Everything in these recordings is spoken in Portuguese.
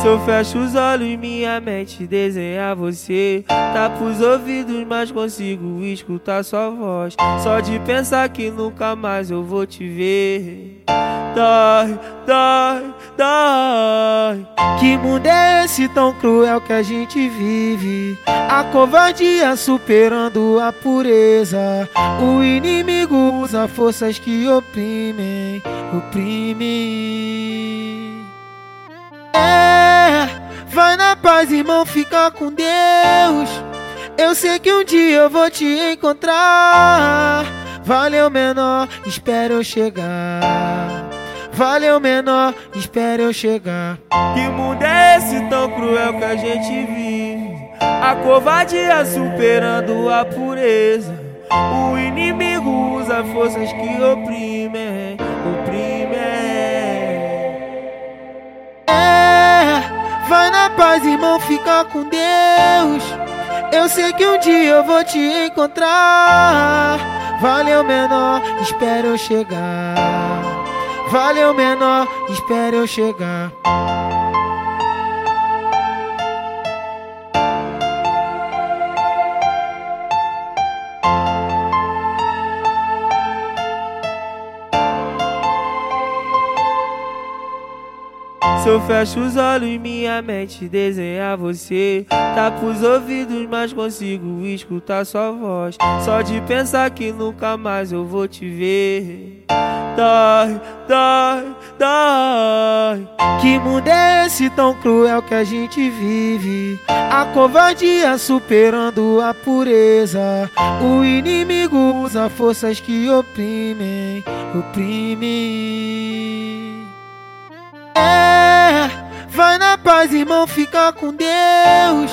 Se eu fecho os olhos, minha mente desenha você. Tá pros ouvidos, mas consigo escutar sua voz. Só de pensar que nunca mais eu vou te ver. Dói, dói, dói. Que mundo é esse tão cruel que a gente vive? A covardia superando a pureza. O inimigo usa forças que oprimem, oprimem. Paz, irmão, fica com Deus. Eu sei que um dia eu vou te encontrar. Valeu, menor, espera eu chegar. Valeu, menor, espera eu chegar. Que mundo é esse tão cruel que a gente vive? A covardia superando a pureza. O inimigo usa forças que oprimem. Paz, irmão, fica com Deus. Eu sei que um dia eu vou te encontrar. Valeu, menor, espera eu chegar. Valeu, menor, espera eu chegar. Eu fecho os olhos, minha mente desenha você. Tá pros ouvidos, mas consigo escutar sua voz. Só de pensar que nunca mais eu vou te ver. Dói, dói, dói. Que mundo é esse tão cruel que a gente vive? A covardia superando a pureza. O inimigo usa forças que oprimem, oprimem. É, vai na paz, irmão, fica com Deus.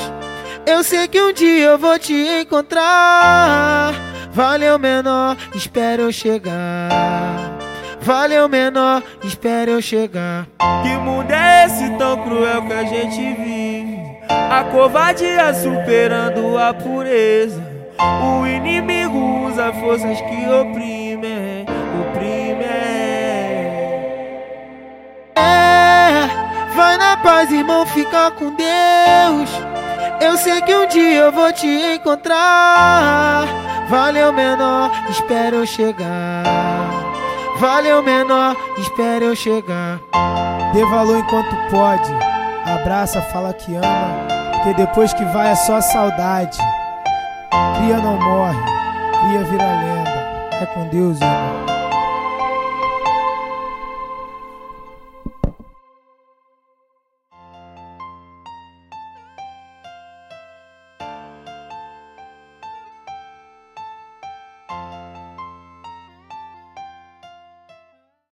Eu sei que um dia eu vou te encontrar. Valeu, menor, espera eu chegar. Valeu, menor, espera eu chegar. Que mundo é esse tão cruel que a gente vive? A covardia superando a pureza. O inimigo usa forças que oprimem. Irmão, fica com Deus. Eu sei que um dia eu vou te encontrar. Valeu, menor, espera eu chegar. Valeu, menor, espera eu chegar. Dê valor enquanto pode. Abraça, fala que ama. Porque depois que vai é só saudade. Cria não morre, cria vira lenda. É com Deus, irmão.